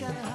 gonna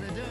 Saturday.